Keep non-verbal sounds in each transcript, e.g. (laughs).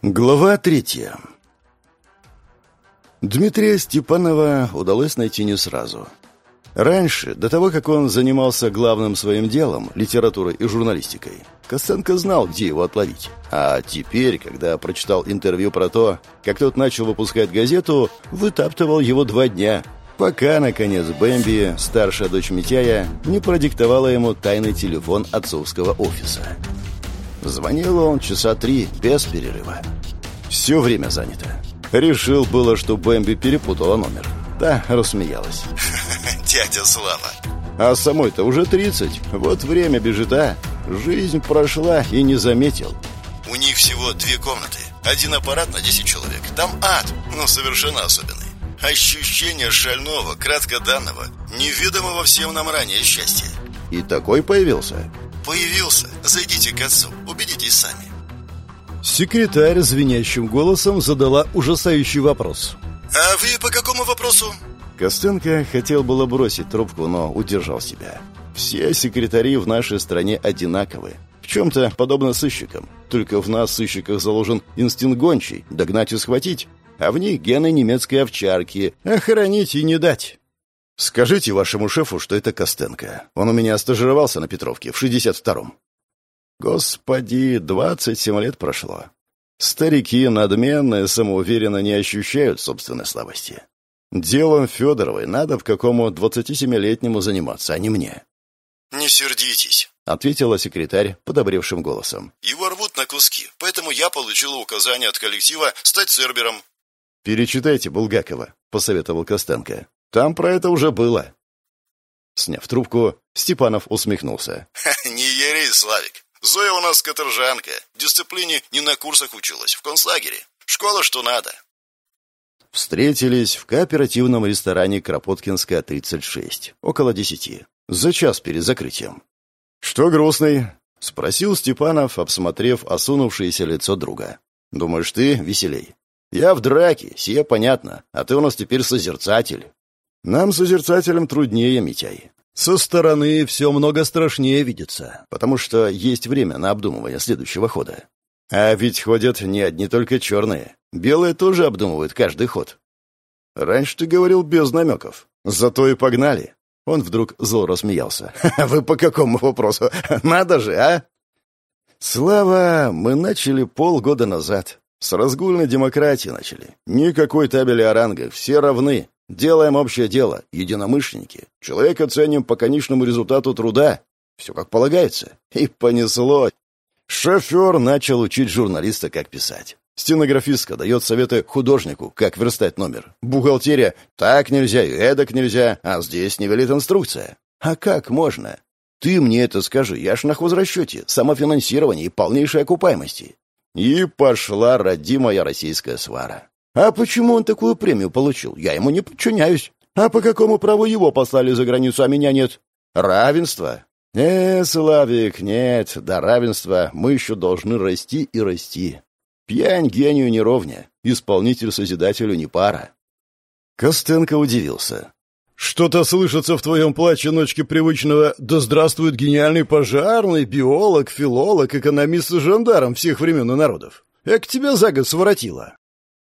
Глава третья. Дмитрия Степанова удалось найти не сразу. Раньше, до того, как он занимался главным своим делом, литературой и журналистикой, Костенко знал, где его отловить. А теперь, когда прочитал интервью про то, как тот начал выпускать газету, вытаптывал его два дня, пока, наконец, Бэмби, старшая дочь Митяя, не продиктовала ему тайный телефон отцовского офиса. Звонил он часа три, без перерыва. Все время занято. Решил было, что Бэмби перепутала номер. Да, рассмеялась. (laughs) Дядя Слава. А самой-то уже 30. Вот время бежит, а? Жизнь прошла и не заметил. У них всего две комнаты. Один аппарат на 10 человек. Там ад, но совершенно особенный. Ощущение шального, краткоданного, неведомого всем нам ранее счастья. И такой появился? Появился. Зайдите к отцу, убедитесь сами. Секретарь звенящим голосом задала ужасающий вопрос. А вы по какому вопросу? Костенко хотел было бросить трубку, но удержал себя. Все секретари в нашей стране одинаковы. В чем-то подобно сыщикам. Только в нас, сыщиках, заложен инстинкт гончий – догнать и схватить. А в них гены немецкой овчарки – охранить и не дать. Скажите вашему шефу, что это Костенко. Он у меня стажировался на Петровке в 62-м. Господи, 27 лет прошло. Старики надменные, самоуверенно не ощущают собственной слабости. Делом Федоровой надо в какому 27-летнему заниматься, а не мне. «Не сердитесь», — ответила секретарь подобревшим голосом. «Его рвут на куски, поэтому я получила указание от коллектива стать цербером». «Перечитайте Булгакова», — посоветовал Костенко. Там про это уже было. Сняв трубку, Степанов усмехнулся. (laughs) «Не ери, Славик. Зоя у нас каторжанка. Дисциплине не на курсах училась, в концлагере. Школа что надо». Встретились в кооперативном ресторане Кропоткинская, 36, около десяти, за час перед закрытием. «Что грустный?» — спросил Степанов, обсмотрев осунувшееся лицо друга. «Думаешь, ты веселей?» «Я в драке, сие понятно, а ты у нас теперь созерцатель». Нам, созерцателям, труднее, Митяй. Со стороны все много страшнее видится, потому что есть время на обдумывание следующего хода. А ведь ходят не одни только черные. Белые тоже обдумывают каждый ход. Раньше ты говорил без намеков. Зато и погнали. Он вдруг зло рассмеялся. (laughs) «Вы по какому вопросу? (laughs) Надо же, а?» «Слава, мы начали полгода назад. С разгульной демократии начали. Никакой табели о рангах, все равны. Делаем общее дело, единомышленники. Человека ценим по конечному результату труда. Все как полагается. И понесло. Шофер начал учить журналиста, как писать. Стенографистка дает советы художнику, как верстать номер. Бухгалтерия «так нельзя и эдак нельзя, а здесь не велит инструкция». А как можно? Ты мне это скажи, я ж на хозрасчете, самофинансирование и полнейшей окупаемости. И пошла родимая российская свара. А почему он такую премию получил? Я ему не подчиняюсь. А по какому праву его послали за границу, а меня нет? Равенство. Э, Славик, нет, до равенства мы еще должны расти и расти. Пьянь гению не ровня, исполнитель созидателю не пара. Костенко удивился. «Что-то слышится в твоем плаче ночки привычного «Да здравствует гениальный пожарный, биолог, филолог, экономист и жандарм всех времен и народов». Эк тебя за год своротило.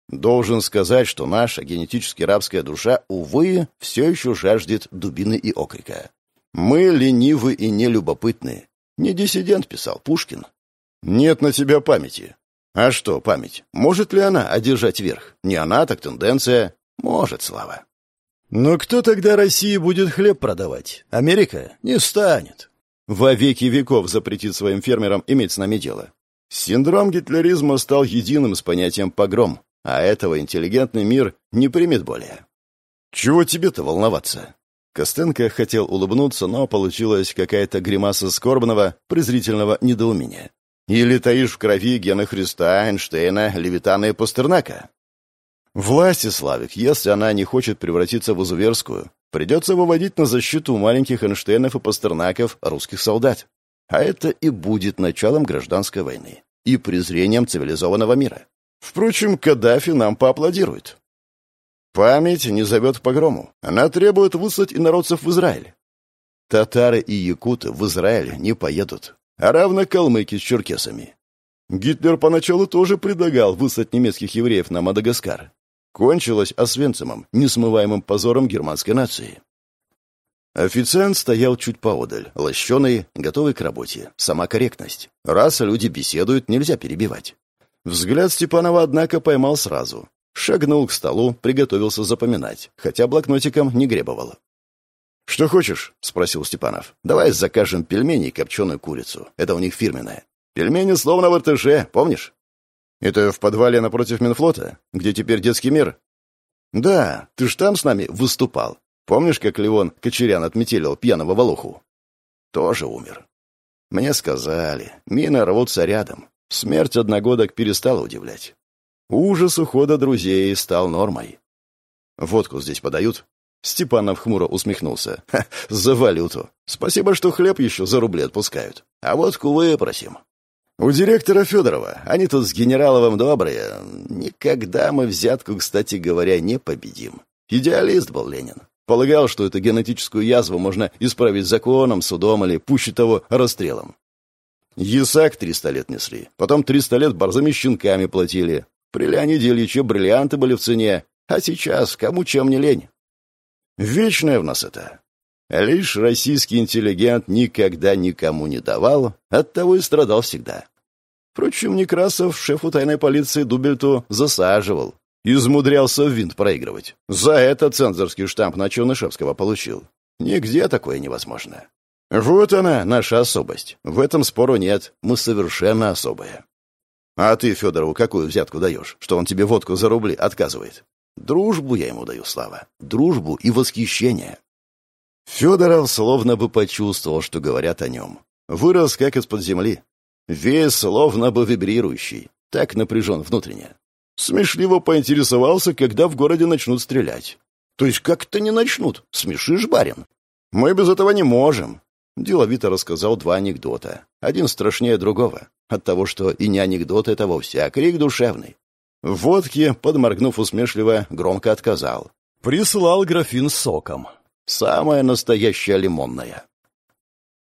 Должен сказать, что наша генетически рабская душа, увы, все еще жаждет дубины и окрика. Мы ленивы и нелюбопытны. Не диссидент писал Пушкин. Нет на тебя памяти. А что память? Может ли она одержать верх? Не она, так тенденция. Может, Слава. Но кто тогда России будет хлеб продавать? Америка? Не станет. Во веки веков запретит своим фермерам иметь с нами дело. Синдром гитлеризма стал единым с понятием «погром», а этого интеллигентный мир не примет более. Чего тебе-то волноваться? Костенко хотел улыбнуться, но получилась какая-то гримаса скорбного, презрительного недоумения. Или таишь в крови гена Христа, Эйнштейна, Левитана и Пастернака? Власти, Славик, если она не хочет превратиться в изуверскую, придется выводить на защиту маленьких Эйнштейнов и Пастернаков русских солдат. А это и будет началом гражданской войны и презрением цивилизованного мира. Впрочем, Каддафи нам поаплодирует. Память не зовет к погрому. Она требует выслать инородцев в Израиль. Татары и якуты в Израиль не поедут, а равно калмыки с черкесами. Гитлер поначалу тоже предлагал выслать немецких евреев на Мадагаскар. Кончилось Освенцимом, несмываемым позором германской нации. Официант стоял чуть поодаль, лощеный, готовый к работе. Сама корректность. Раз люди беседуют, нельзя перебивать. Взгляд Степанова, однако, поймал сразу. Шагнул к столу, приготовился запоминать, хотя блокнотиком не гребовал. «Что хочешь?» — спросил Степанов. «Давай закажем пельмени и копченую курицу. Это у них фирменное. Пельмени словно в РТЖ, помнишь?» «Это в подвале напротив Минфлота, где теперь детский мир?» «Да, ты ж там с нами выступал. Помнишь, как Леон Кочерян отметелил пьяного Волоху?» «Тоже умер. Мне сказали, мины рвутся рядом. Смерть одногодок перестала удивлять. Ужас ухода друзей стал нормой. «Водку здесь подают?» Степанов хмуро усмехнулся. «Ха, за валюту. Спасибо, что хлеб еще за рубли отпускают. А водку выпросим». «У директора Федорова. Они тут с Генераловым добрые. Никогда мы взятку, кстати говоря, не победим. Идеалист был Ленин. Полагал, что эту генетическую язву можно исправить законом, судом или, пуще того, расстрелом. Ясак триста лет несли, потом триста лет борзыми щенками платили, при Леониде Ильиче бриллианты были в цене, а сейчас кому чем не лень. Вечное в нас это. Лишь российский интеллигент никогда никому не давал, оттого и страдал всегда. Впрочем, Некрасов шефу тайной полиции Дубельту засаживал, измудрялся в винт проигрывать. За это цензорский штамп на Чернышевского получил. Нигде такое невозможно. Вот она, наша особость. В этом спору нет, мы совершенно особые. А ты Федорову какую взятку даешь, что он тебе водку за рубли отказывает? Дружбу я ему даю, Слава. Дружбу и восхищение. Федоров словно бы почувствовал, что говорят о нем. Вырос как из-под земли. Весь словно бы вибрирующий. Так напряжен внутренне. Смешливо поинтересовался, когда в городе начнут стрелять. То есть как-то не начнут. Смешишь, барин? Мы без этого не можем. Деловито рассказал два анекдота. Один страшнее другого. От того, что и не анекдот это вовсе, а крик душевный. В водке, подморгнув усмешливо, громко отказал. Прислал графин с соком. Самая настоящая лимонная.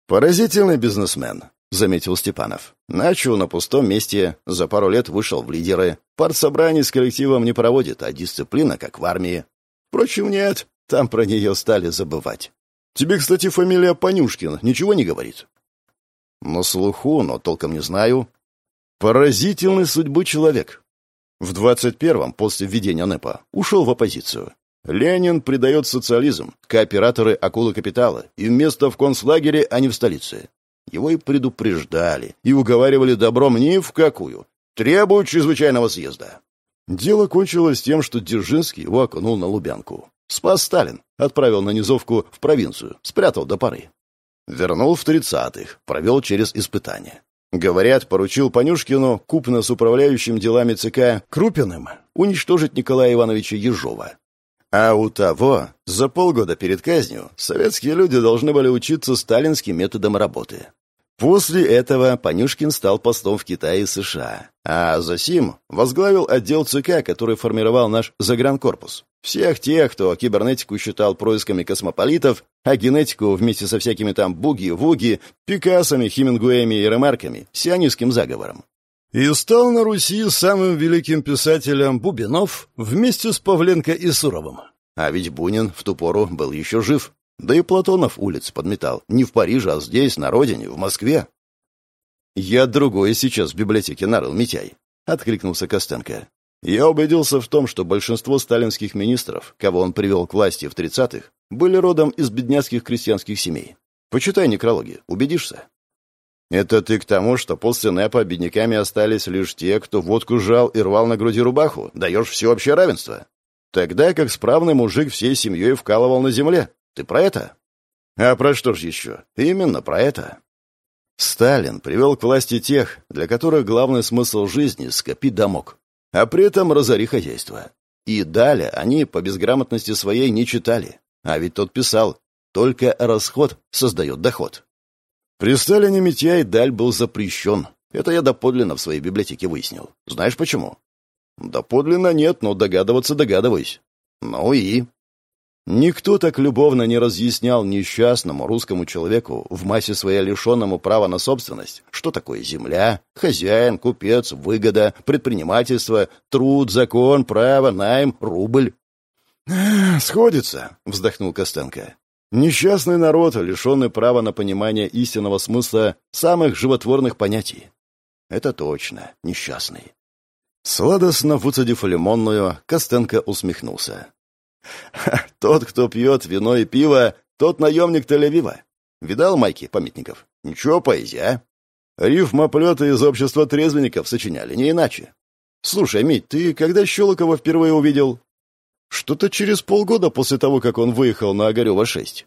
«Поразительный бизнесмен», — заметил Степанов. Начал на пустом месте, за пару лет вышел в лидеры. Партсобраний с коллективом не проводит, а дисциплина, как в армии. Впрочем, нет, там про нее стали забывать. Тебе, кстати, фамилия Понюшкин ничего не говорит?» «На слуху, но толком не знаю». «Поразительной судьбы человек. В 21-м, после введения НЭПа, ушел в оппозицию. Ленин предает социализм, кооператоры – акулы капитала, и вместо в концлагере, а не в столице. Его и предупреждали, и уговаривали добром ни в какую. Требуют чрезвычайного съезда. Дело кончилось тем, что Дзержинский его окунул на Лубянку. Спас Сталин, отправил на низовку в провинцию, спрятал до поры. Вернул в тридцатых, провел через испытания. Говорят, поручил Понюшкину, купно с управляющим делами ЦК Крупиным, уничтожить Николая Ивановича Ежова. А у того, за полгода перед казнью, советские люди должны были учиться сталинским методам работы. После этого Понюшкин стал постом в Китае и США, а засим возглавил отдел ЦК, который формировал наш загранкорпус. Всех тех, кто кибернетику считал происками космополитов, а генетику вместе со всякими там буги-вуги, Пикассами, Хемингуэями и Ремарками, сионистским заговором. И стал на Руси самым великим писателем Бубинов вместе с Павленко и Суровым. А ведь Бунин в ту пору был еще жив. Да и Платонов улиц подметал. Не в Париже, а здесь, на родине, в Москве. «Я другое сейчас в библиотеке нарыл, Митяй», — откликнулся Костенко. «Я убедился в том, что большинство сталинских министров, кого он привел к власти в 30-х, были родом из бедняцких крестьянских семей. Почитай некрологи, убедишься». «Это ты к тому, что после НЭПа бедняками остались лишь те, кто водку жал и рвал на груди рубаху? Даешь всеобщее равенство?» Тогда как справный мужик всей семьей вкалывал на земле. Ты про это? А про что ж еще? Именно про это. Сталин привел к власти тех, для которых главный смысл жизни — скопить домок, а при этом разори хозяйство. И далее они по безграмотности своей не читали. А ведь тот писал, только расход создает доход. При Сталине Митяй Даль был запрещен. Это я доподлинно в своей библиотеке выяснил. Знаешь почему? Доподлинно нет, но догадываться догадываюсь. Ну и... Никто так любовно не разъяснял несчастному русскому человеку, в массе своей лишенному права на собственность, что такое земля, хозяин, купец, выгода, предпринимательство, труд, закон, право, найм, рубль. «Сходится», — вздохнул Костенко. «Несчастный народ, лишенный права на понимание истинного смысла самых животворных понятий». «Это точно, несчастный». Сладостно выцедив лимонную, Костенко усмехнулся. (laughs) «Тот, кто пьет вино и пиво, тот наемник Тель-Авива. Видал майки памятников? Ничего, поэзия, а? Рифмоплеты из общества трезвенников сочиняли, не иначе. Слушай, Мить, ты когда Щелокова впервые увидел?» Что-то через полгода после того, как он выехал на Огарева-6.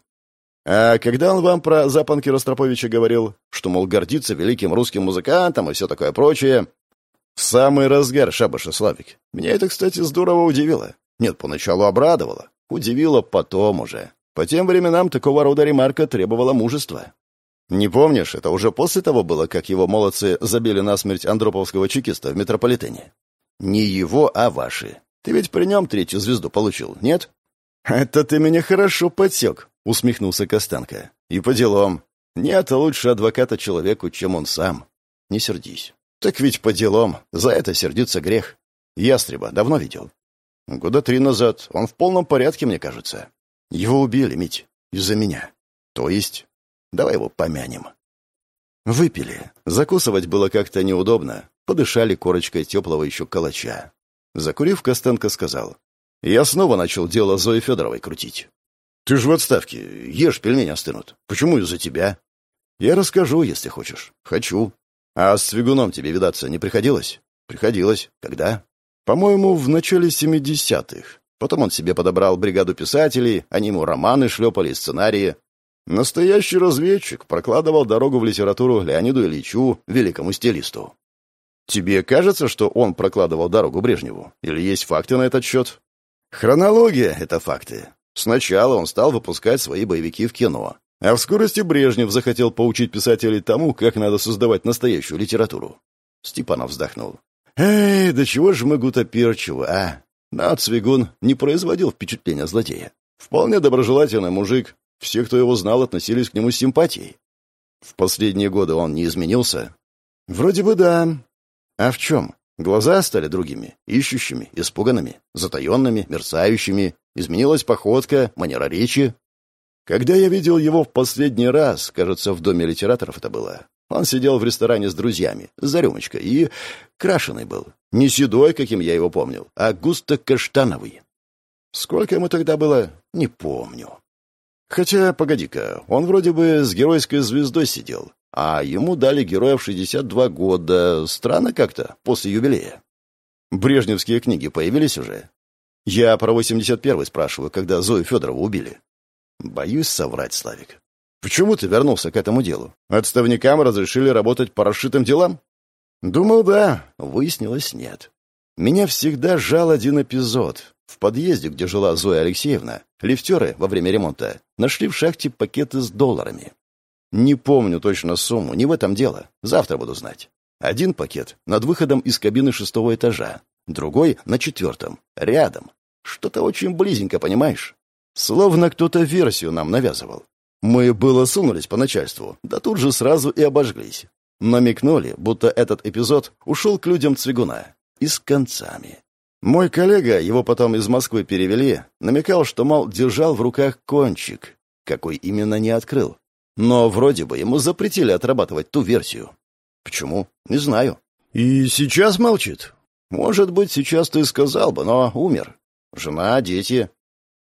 А когда он вам про запонки Ростроповича говорил, что, мол, гордится великим русским музыкантом и все такое прочее? В самый разгар шабаша Славик. Меня это, кстати, здорово удивило. Нет, поначалу обрадовало. Удивило потом уже. По тем временам такого рода ремарка требовала мужества. Не помнишь, это уже после того было, как его молодцы забили насмерть андроповского чекиста в метрополитене? Не его, а ваши. Ты ведь при нем третью звезду получил, нет?» «Это ты меня хорошо подсек», — усмехнулся Костанко. «И по делам. Нет лучше адвоката человеку, чем он сам. Не сердись. Так ведь по делам. За это сердиться грех. Ястреба давно видел?» «Года три назад. Он в полном порядке, мне кажется. Его убили, Мить. Из-за меня. То есть... Давай его помянем». Выпили. Закусывать было как-то неудобно. Подышали корочкой теплого еще калача. Закурив, Костенко сказал. «Я снова начал дело Зои Федоровой крутить. Ты же в отставке. Ешь, пельмени остынут. Почему из-за тебя?» «Я расскажу, если хочешь. Хочу. А с Цвигуном тебе видаться не приходилось?» «Приходилось. Когда?» «По-моему, в начале семидесятых. Потом он себе подобрал бригаду писателей, они ему романы шлепали, сценарии. Настоящий разведчик прокладывал дорогу в литературу Леониду Ильичу, великому стилисту. Тебе кажется, что он прокладывал дорогу Брежневу? Или есть факты на этот счет? Хронология — это факты. Сначала он стал выпускать свои боевики в кино, а в скорости Брежнев захотел поучить писателей тому, как надо создавать настоящую литературу. Степанов вздохнул. «Эй, да чего же мы гутоперчивы, а? Но Цвигун не производил впечатления злодея. Вполне доброжелательный мужик. Все, кто его знал, относились к нему с симпатией. В последние годы он не изменился? Вроде бы да. А в чем? Глаза стали другими, ищущими, испуганными, затаенными, мерцающими. Изменилась походка, манера речи. Когда я видел его в последний раз, кажется, в доме литераторов это было, он сидел в ресторане с друзьями, за рюмочкой, и крашеный был. Не седой, каким я его помнил, а густо-каштановый. Сколько ему тогда было, не помню. Хотя, погоди-ка, он вроде бы с геройской звездой сидел, а ему дали героя в 62 года. Странно как-то, после юбилея. Брежневские книги появились уже? Я про 81-й спрашиваю, когда Зою Федорову убили. Боюсь соврать, Славик. Почему ты вернулся к этому делу? Отставникам разрешили работать по расшитым делам? Думал, да. Выяснилось, нет. Меня всегда жал один эпизод. В подъезде, где жила Зоя Алексеевна, лифтеры во время ремонта нашли в шахте пакеты с долларами. Не помню точно сумму, не в этом дело. Завтра буду знать. Один пакет над выходом из кабины шестого этажа, другой на четвертом, рядом. Что-то очень близенько, понимаешь? Словно кто-то версию нам навязывал. Мы было сунулись по начальству, да тут же сразу и обожглись. Намекнули, будто этот эпизод ушел к людям Цвигуна. И с концами. Мой коллега, его потом из Москвы перевели, намекал, что, мол, держал в руках кончик. Какой именно не открыл. Но вроде бы ему запретили отрабатывать ту версию. Почему? Не знаю. И сейчас молчит. Может быть, сейчас ты сказал бы, но умер. Жена, дети.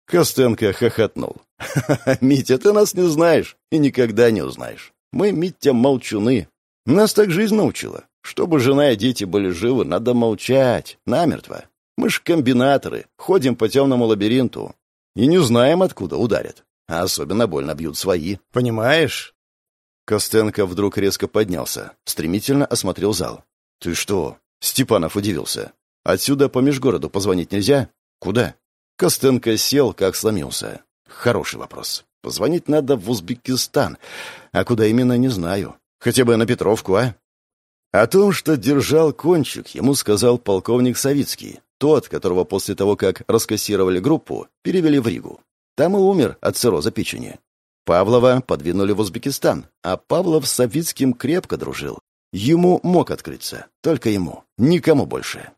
Костенко хохотнул. (laughs) «Митя, ты нас не знаешь и никогда не узнаешь. Мы, Митя, молчуны. Нас так жизнь научила. Чтобы жена и дети были живы, надо молчать, намертво. Мы ж комбинаторы, ходим по темному лабиринту и не знаем, откуда ударят. А особенно больно бьют свои. Понимаешь?» Костенко вдруг резко поднялся, стремительно осмотрел зал. «Ты что?» Степанов удивился. «Отсюда по межгороду позвонить нельзя? Куда?» Костенко сел, как сломился. «Хороший вопрос. Позвонить надо в Узбекистан. А куда именно, не знаю. Хотя бы на Петровку, а?» О том, что держал кончик, ему сказал полковник Савицкий, тот, которого после того, как раскассировали группу, перевели в Ригу. Там и умер от цирроза печени. Павлова подвинули в Узбекистан, а Павлов с Савицким крепко дружил. Ему мог открыться, только ему, никому больше.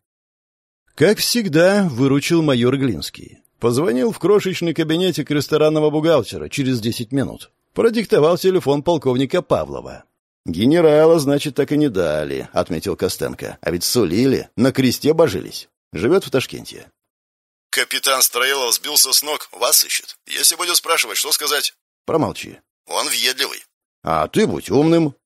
Как всегда, выручил майор Глинский. Позвонил в крошечный кабинетик ресторанного бухгалтера через десять минут. Продиктовал телефон полковника Павлова. «Генерала, значит, так и не дали», — отметил Костенко. «А ведь сулили, на кресте божились. Живет в Ташкенте». «Капитан Строилов сбился с ног, вас ищет. Если будет спрашивать, что сказать?» «Промолчи». «Он въедливый». «А ты будь умным».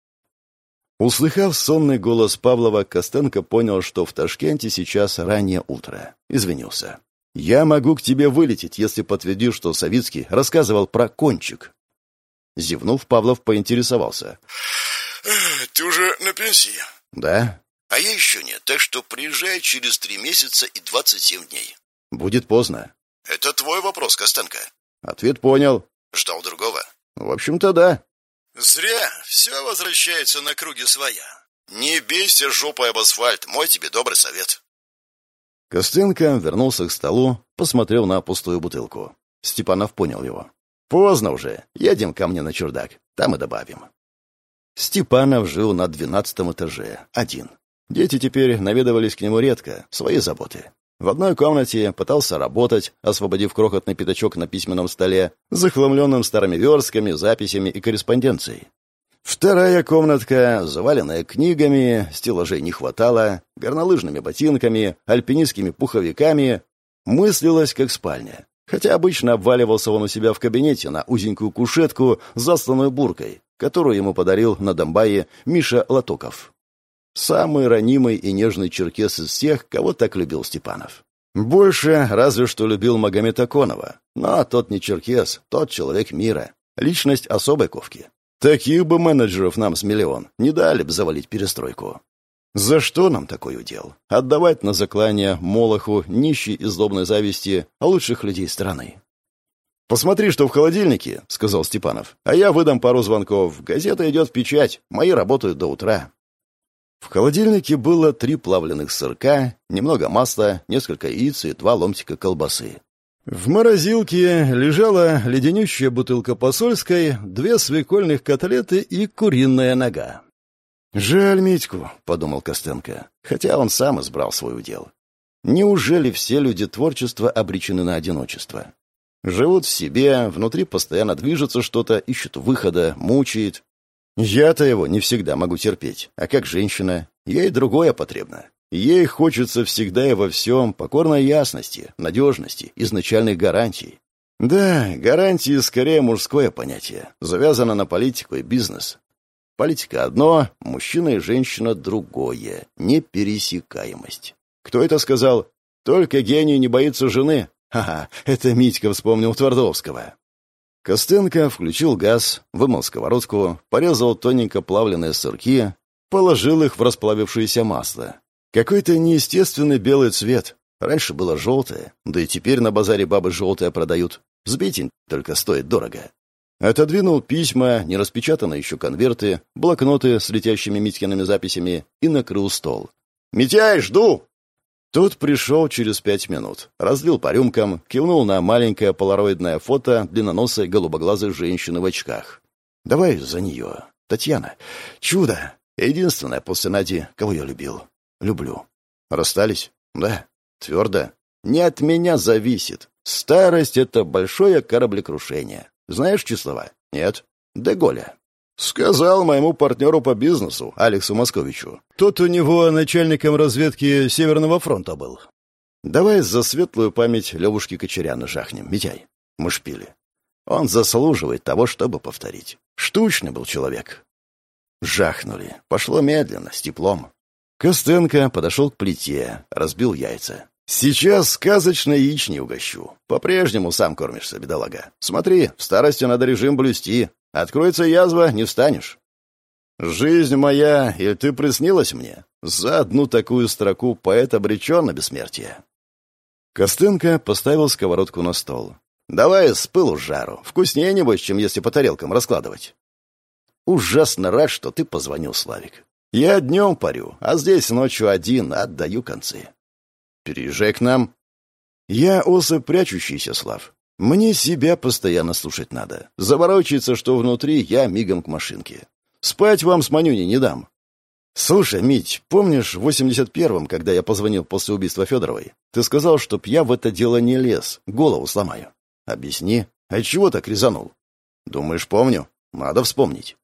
Услыхав сонный голос Павлова, Костенко понял, что в Ташкенте сейчас раннее утро. Извинился. «Я могу к тебе вылететь, если подтвердишь, что Савицкий рассказывал про кончик». Зевнув, Павлов поинтересовался. «Ты уже на пенсии?» «Да». «А я еще нет, так что приезжай через три месяца и двадцать семь дней». «Будет поздно». «Это твой вопрос, Костенко». «Ответ понял». «Ждал другого?» «В общем-то, да». «Зря. Все возвращается на круги своя. Не бейся жопой об асфальт, мой тебе добрый совет». Костенко вернулся к столу, посмотрел на пустую бутылку. Степанов понял его. «Поздно уже. Едем ко мне на чердак. Там и добавим». Степанов жил на двенадцатом этаже, один. Дети теперь наведывались к нему редко, свои заботы. В одной комнате пытался работать, освободив крохотный пятачок на письменном столе, захламленным старыми верстками, записями и корреспонденцией. Вторая комнатка, заваленная книгами, стеллажей не хватало, горнолыжными ботинками, альпинистскими пуховиками, мыслилась как спальня. Хотя обычно обваливался он у себя в кабинете на узенькую кушетку, засланную буркой, которую ему подарил на Донбайе Миша Латоков. Самый ранимый и нежный черкес из всех, кого так любил Степанов. Больше разве что любил Магомета Конова. Но тот не черкес, тот человек мира. Личность особой ковки. Таких бы менеджеров нам с миллион не дали бы завалить перестройку. За что нам такой удел? Отдавать на заклание Молоху, нищей и злобной зависти лучших людей страны. «Посмотри, что в холодильнике», — сказал Степанов. «А я выдам пару звонков. Газета идет в печать. Мои работают до утра». В холодильнике было три плавленных сырка, немного масла, несколько яиц и два ломтика колбасы. В морозилке лежала леденющая бутылка посольской, две свекольных котлеты и куриная нога. «Жаль Митьку», — подумал Костенко, хотя он сам избрал свой удел. «Неужели все люди творчества обречены на одиночество? Живут в себе, внутри постоянно движется что-то, ищут выхода, мучает, я-то его не всегда могу терпеть, а как женщина, ей другое потребно. Ей хочется всегда и во всем покорной ясности, надежности, изначальных гарантий. Да, гарантии скорее мужское понятие, завязано на политику и бизнес. Политика одно, мужчина и женщина другое, непересекаемость. Кто это сказал? Только гений не боится жены. Ха-ха, это Митька вспомнил Твардовского. Костенко включил газ, вымыл сковородку, порезал тоненько плавленые сырки, положил их в расплавившееся масло. Какой-то неестественный белый цвет. Раньше было желтое, да и теперь на базаре бабы желтое продают. Сбитень только стоит дорого. Отодвинул письма, нераспечатанные еще конверты, блокноты с летящими Митькиными записями и накрыл стол. «Митяй, жду!» Тот пришел через пять минут, разлил по рюмкам, кивнул на маленькое полароидное фото длинноносой голубоглазой женщины в очках. «Давай за нее. Татьяна. Чудо. Единственная после Нади, кого я любил. Люблю. Расстались? Да. Твердо. Не от меня зависит. Старость — это большое кораблекрушение. Знаешь числова? Нет. Деголя. Сказал моему партнеру по бизнесу, Алексу Московичу. Тот у него начальником разведки Северного фронта был. Давай за светлую память Левушки Кочеряна жахнем, Митяй. Мы шпили. Он заслуживает того, чтобы повторить. Штучный был человек. Жахнули. Пошло медленно, с теплом. Костенко подошел к плите, разбил яйца. «Сейчас сказочно яични угощу. По-прежнему сам кормишься, бедолага. Смотри, в старости надо режим блюсти, Откроется язва, не встанешь. Жизнь моя, и ты приснилась мне. За одну такую строку поэт обречен на бессмертие. Костенко поставил сковородку на стол. «Давай с пылу жару. Вкуснее, небось, чем если по тарелкам раскладывать». «Ужасно рад, что ты позвонил, Славик. Я днем парю, а здесь ночью один отдаю концы. Переезжай к нам». «Я особь прячущийся, Слав. Мне себя постоянно слушать надо. Заворочается, что внутри, я мигом к машинке. Спать вам с Манюней не дам. Слушай, Мить, помнишь в 81-м, когда я позвонил после убийства Федоровой? Ты сказал, чтоб я в это дело не лез, голову сломаю. Объясни, а чего так резанул? Думаешь, помню? Надо вспомнить.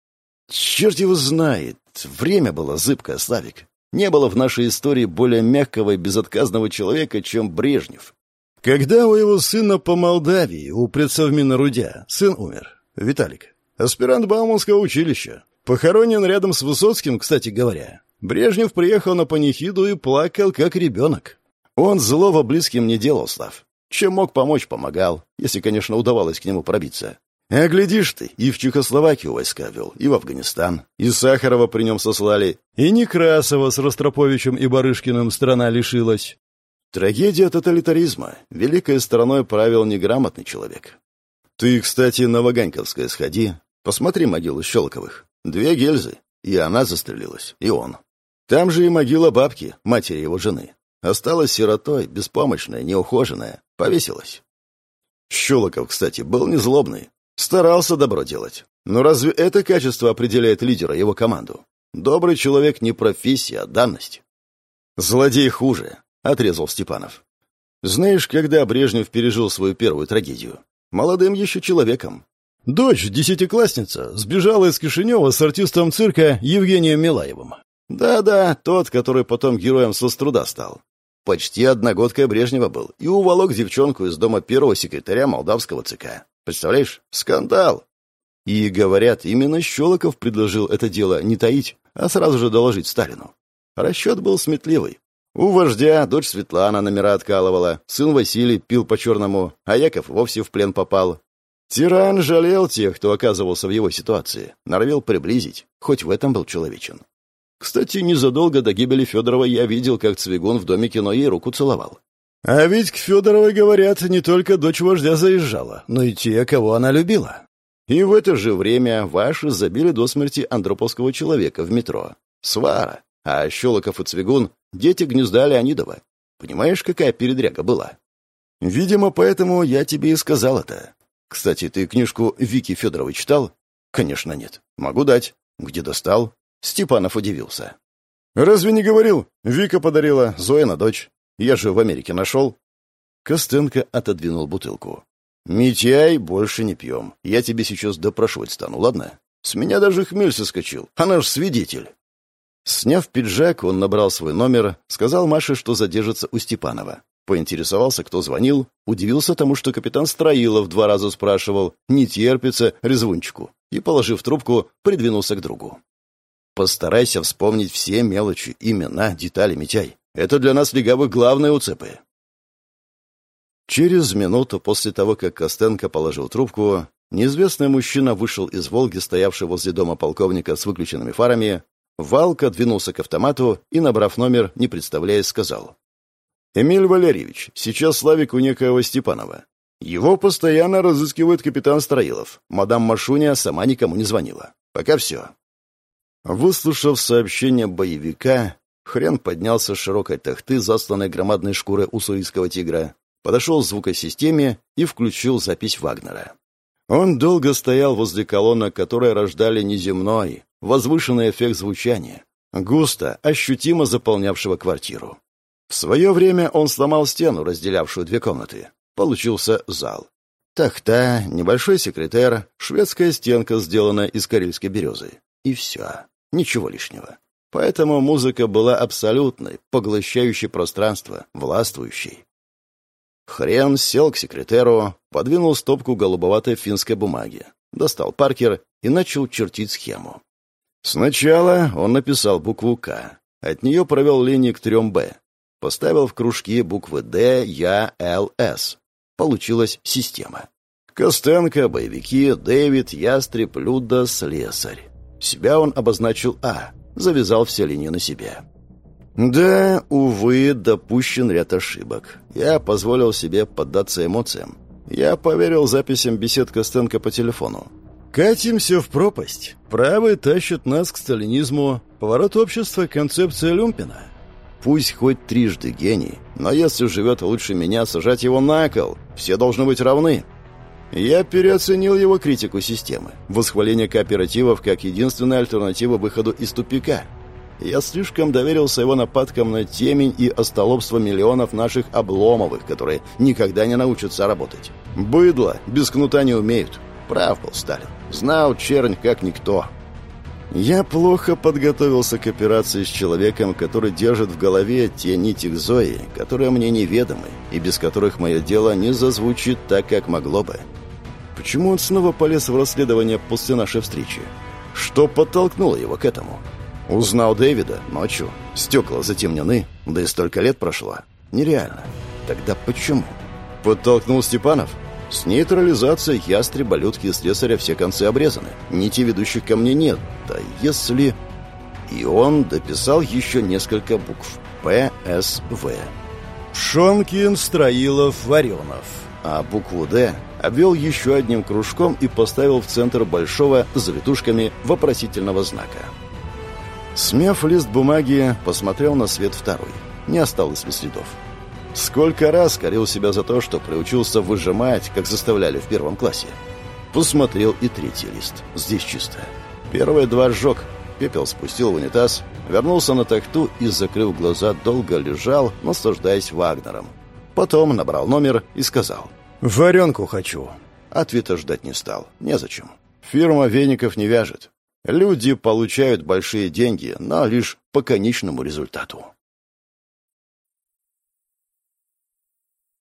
Черт его знает. Время было зыбкое, Славик. Не было в нашей истории более мягкого и безотказного человека, чем Брежнев. Когда у его сына по Молдавии, у предсовмина Рудя, сын умер, Виталик, аспирант Бауманского училища, похоронен рядом с Высоцким, кстати говоря. Брежнев приехал на панихиду и плакал, как ребенок. Он злого близким не делал, Слав. Чем мог помочь, помогал, если, конечно, удавалось к нему пробиться. А глядишь ты, и в Чехословакию войска вел, и в Афганистан, и Сахарова при нем сослали, и Некрасова с Ростроповичем и Барышкиным страна лишилась. Трагедия тоталитаризма. Великой стороной правил неграмотный человек. Ты, кстати, на Ваганьковское сходи, посмотри могилу Щелоковых. Две гильзы, и она застрелилась, и он. Там же и могила бабки, матери его жены. Осталась сиротой, беспомощная, неухоженная, повесилась. Щелоков, кстати, был не злобный, Старался добро делать. Но разве это качество определяет лидера, его команду? Добрый человек не профессия, а данность. Злодей хуже, отрезал Степанов. Знаешь, когда Брежнев пережил свою первую трагедию? Молодым еще человеком. Дочь, десятиклассница, сбежала из Кишинева с артистом цирка Евгением Милаевым. Да-да, тот, который потом героем соцтруда стал. Почти одногодкой Брежнева был и уволок девчонку из дома первого секретаря молдавского ЦК. Представляешь? Скандал. И, говорят, именно Щелоков предложил это дело не таить, а сразу же доложить Сталину. Расчет был сметливый. У вождя дочь Светлана номера откалывала, сын Василий пил по-черному, а Яков вовсе в плен попал. Тиран жалел тех, кто оказывался в его ситуации, норовил приблизить, хоть в этом был человечен. Кстати, незадолго до гибели Федорова я видел, как Цвигун в доме кино ей руку целовал. А ведь к Федоровой, говорят, не только дочь вождя заезжала, но и те, кого она любила. И в это же время ваши забили до смерти андроповского человека в метро. Свара. А Щелоков и Цвигун — дети гнезда Леонидова. Понимаешь, какая передряга была? Видимо, поэтому я тебе и сказал это. Кстати, ты книжку Вики Федоровой читал? Конечно, нет. Могу дать. Где достал? Степанов удивился. Разве не говорил? Вика подарила, Зоя на дочь. Я же в Америке нашел». Костенко отодвинул бутылку. «Митяй больше не пьем. Я тебе сейчас допрашивать стану, ладно? С меня даже хмель соскочил. Она ж свидетель». Сняв пиджак, он набрал свой номер, сказал Маше, что задержится у Степанова. Поинтересовался, кто звонил, удивился тому, что капитан Строилов два раза спрашивал, не терпится резвунчику, и, положив трубку, придвинулся к другу. «Постарайся вспомнить все мелочи, имена, детали, Митяй. Это для нас, легавых, главные уцепы. Через минуту после того, как Костенко положил трубку, неизвестный мужчина вышел из «Волги», стоявшей возле дома полковника с выключенными фарами. Валка двинулся к автомату и, набрав номер, не представляясь, сказал. «Эмиль Валерьевич, сейчас Славик у некоего Степанова. Его постоянно разыскивает капитан Строилов. Мадам Машуня сама никому не звонила. Пока все». Выслушав сообщение боевика, Хрен поднялся с широкой тахты, засланной громадной шкурой уссурийского тигра, подошел к звукосистеме и включил запись Вагнера. Он долго стоял возле колонок, которые рождали неземной, возвышенный эффект звучания, густо, ощутимо заполнявшего квартиру. В свое время он сломал стену, разделявшую две комнаты. Получился зал. Тахта, небольшой секретарь, шведская стенка, сделанная из карельской березы. И все. Ничего лишнего. Поэтому музыка была абсолютной, поглощающей пространство, властвующей. Хрен сел к секретеру, подвинул стопку голубоватой финской бумаги, достал Паркер и начал чертить схему. Сначала он написал букву «К», от нее провел линии к трем «Б», поставил в кружки буквы «Д», «Я», «Л», «С». Получилась система. Костенко, боевики, Дэвид, Ястреб, Люда, Слесарь. Себя он обозначил «А», завязал все линии на себе. Да, увы, допущен ряд ошибок. Я позволил себе поддаться эмоциям. Я поверил записям бесед Костенко по телефону. Катимся в пропасть. Правый тащит нас к сталинизму. Поворот общества — концепция Люмпина. Пусть хоть трижды гений, но если живет лучше меня, сажать его на кол. Все должны быть равны. Я переоценил его критику системы, восхваление кооперативов как единственная альтернатива выходу из тупика. Я слишком доверился его нападкам на темень и остолопство миллионов наших обломовых, которые никогда не научатся работать. Быдло без кнута не умеют. Прав был Сталин. Знал чернь как никто. Я плохо подготовился к операции с человеком, который держит в голове те нити к Зои, которые мне неведомы, и без которых мое дело не зазвучит так, как могло бы. Почему он снова полез в расследование после нашей встречи? Что подтолкнуло его к этому? Узнал Дэвида ночью. Стекла затемнены, да и столько лет прошло. Нереально. Тогда почему? Подтолкнул Степанов? С нейтрализацией ястреба, людки и слесаря все концы обрезаны. Нити ведущих ко мне нет. Да если... И он дописал еще несколько букв. ПСВ. Шонкин, Строилов, Варенов. А букву «Д» обвел еще одним кружком и поставил в центр большого завитушками вопросительного знака. Смяв лист бумаги, посмотрел на свет второй. Не осталось ли следов. Сколько раз корил себя за то, что приучился выжимать, как заставляли в первом классе. Посмотрел и третий лист. Здесь чисто. Первые два сжег. Пепел спустил в унитаз, вернулся на тахту и, закрыв глаза, долго лежал, наслаждаясь Вагнером. Потом набрал номер и сказал. «Варенку хочу». Ответа ждать не стал. Незачем. Фирма веников не вяжет. Люди получают большие деньги, но лишь по конечному результату.